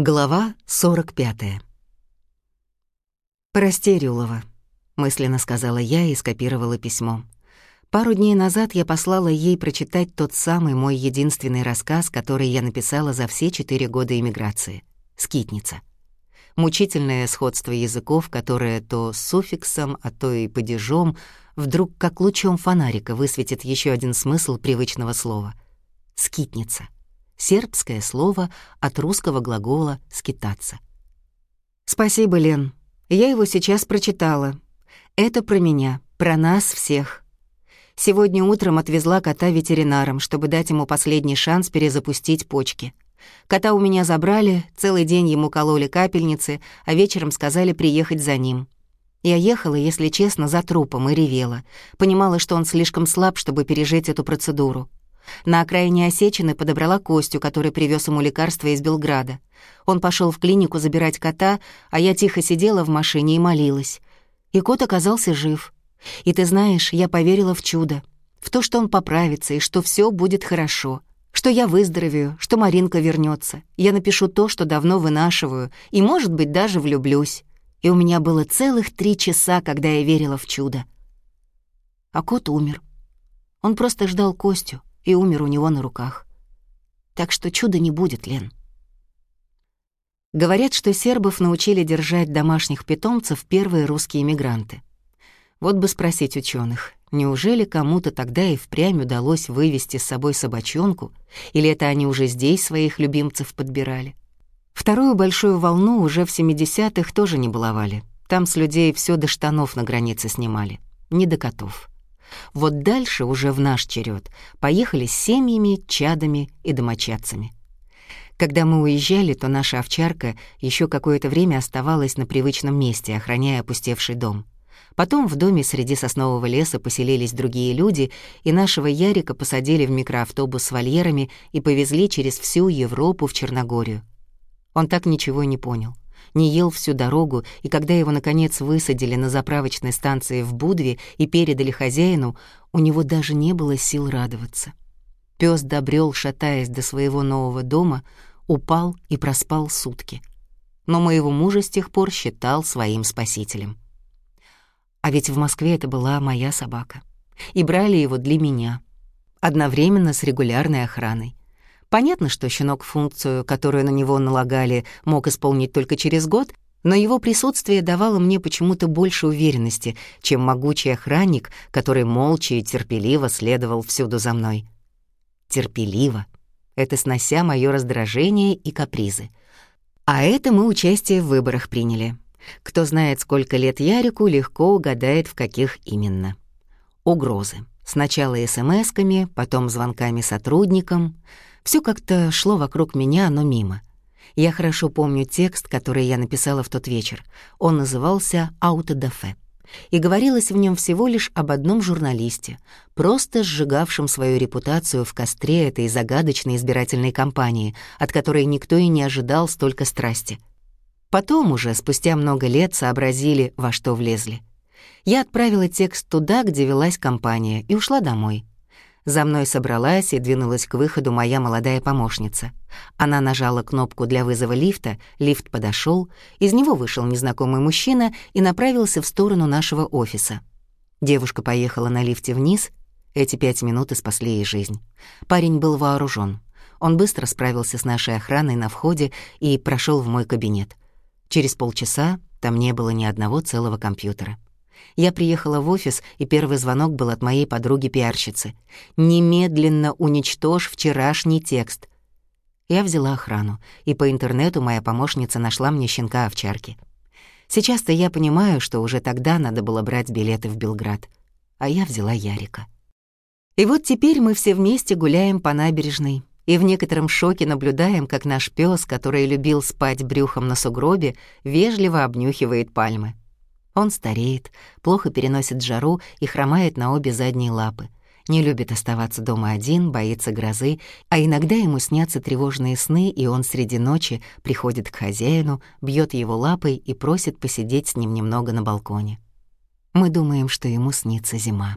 Глава 45. «Прости, Рюлова», — мысленно сказала я и скопировала письмо. Пару дней назад я послала ей прочитать тот самый мой единственный рассказ, который я написала за все четыре года эмиграции — «Скитница». Мучительное сходство языков, которое то с суффиксом, а то и падежом, вдруг как лучом фонарика высветит еще один смысл привычного слова — «скитница» сербское слово от русского глагола «скитаться». «Спасибо, Лен. Я его сейчас прочитала. Это про меня, про нас всех. Сегодня утром отвезла кота ветеринарам, чтобы дать ему последний шанс перезапустить почки. Кота у меня забрали, целый день ему кололи капельницы, а вечером сказали приехать за ним. Я ехала, если честно, за трупом и ревела. Понимала, что он слишком слаб, чтобы пережить эту процедуру. На окраине Осечины подобрала Костю, который привез ему лекарства из Белграда. Он пошел в клинику забирать кота, а я тихо сидела в машине и молилась. И кот оказался жив. И ты знаешь, я поверила в чудо, в то, что он поправится и что все будет хорошо, что я выздоровею, что Маринка вернется. Я напишу то, что давно вынашиваю, и, может быть, даже влюблюсь. И у меня было целых три часа, когда я верила в чудо. А кот умер. Он просто ждал Костю и умер у него на руках. Так что чуда не будет, Лен. Говорят, что сербов научили держать домашних питомцев первые русские мигранты. Вот бы спросить ученых, неужели кому-то тогда и впрямь удалось вывести с собой собачонку, или это они уже здесь своих любимцев подбирали? Вторую большую волну уже в 70-х тоже не баловали. Там с людей все до штанов на границе снимали, не до котов. Вот дальше, уже в наш черед, поехали с семьями, чадами и домочадцами. Когда мы уезжали, то наша овчарка еще какое-то время оставалась на привычном месте, охраняя опустевший дом. Потом в доме среди соснового леса поселились другие люди, и нашего Ярика посадили в микроавтобус с вольерами и повезли через всю Европу в Черногорию. Он так ничего не понял — не ел всю дорогу, и когда его, наконец, высадили на заправочной станции в Будве и передали хозяину, у него даже не было сил радоваться. Пёс добрел, шатаясь до своего нового дома, упал и проспал сутки. Но моего мужа с тех пор считал своим спасителем. А ведь в Москве это была моя собака. И брали его для меня. Одновременно с регулярной охраной. Понятно, что щенок функцию, которую на него налагали, мог исполнить только через год, но его присутствие давало мне почему-то больше уверенности, чем могучий охранник, который молча и терпеливо следовал всюду за мной. Терпеливо. Это снося моё раздражение и капризы. А это мы участие в выборах приняли. Кто знает, сколько лет Ярику, легко угадает, в каких именно. Угрозы. Сначала смс-ками, потом звонками сотрудникам — все как-то шло вокруг меня, но мимо. Я хорошо помню текст, который я написала в тот вечер. Он назывался «Аутодафе». И говорилось в нем всего лишь об одном журналисте, просто сжигавшем свою репутацию в костре этой загадочной избирательной кампании, от которой никто и не ожидал столько страсти. Потом уже, спустя много лет, сообразили, во что влезли. Я отправила текст туда, где велась кампания, и ушла домой. За мной собралась и двинулась к выходу моя молодая помощница. Она нажала кнопку для вызова лифта, лифт подошел, из него вышел незнакомый мужчина и направился в сторону нашего офиса. Девушка поехала на лифте вниз, эти пять минут спасли ей жизнь. Парень был вооружен. Он быстро справился с нашей охраной на входе и прошел в мой кабинет. Через полчаса там не было ни одного целого компьютера. Я приехала в офис, и первый звонок был от моей подруги-пиарщицы. «Немедленно уничтожь вчерашний текст». Я взяла охрану, и по интернету моя помощница нашла мне щенка-овчарки. Сейчас-то я понимаю, что уже тогда надо было брать билеты в Белград. А я взяла Ярика. И вот теперь мы все вместе гуляем по набережной, и в некотором шоке наблюдаем, как наш пес, который любил спать брюхом на сугробе, вежливо обнюхивает пальмы. Он стареет, плохо переносит жару и хромает на обе задние лапы. Не любит оставаться дома один, боится грозы, а иногда ему снятся тревожные сны, и он среди ночи приходит к хозяину, бьет его лапой и просит посидеть с ним немного на балконе. Мы думаем, что ему снится зима.